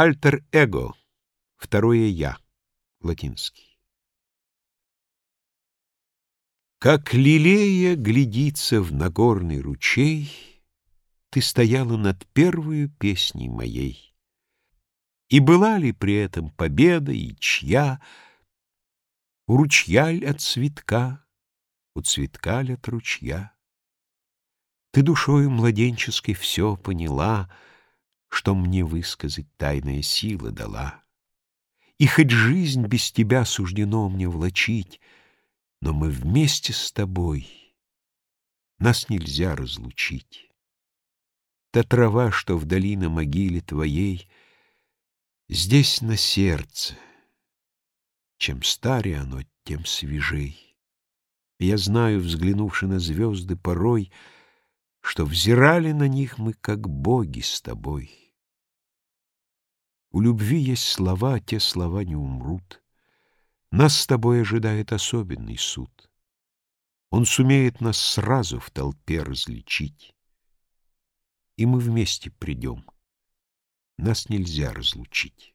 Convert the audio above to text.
Альтер-эго, второе «я», латинский. Как лилея глядится в нагорный ручей, Ты стояла над первую песней моей. И была ли при этом победа и чья, У ручья ль от цветка, у цветка ль от ручья? Ты душою младенческой все поняла — что мне высказать тайная сила дала. И хоть жизнь без тебя суждено мне влачить, но мы вместе с тобой, нас нельзя разлучить. Та трава, что вдали на могиле твоей, здесь на сердце. Чем старее оно, тем свежей. Я знаю, взглянувши на звезды порой, что взирали на них мы, как боги с тобой. У любви есть слова, а те слова не умрут. Нас с тобой ожидает особенный суд. Он сумеет нас сразу в толпе различить. И мы вместе придем. Нас нельзя разлучить.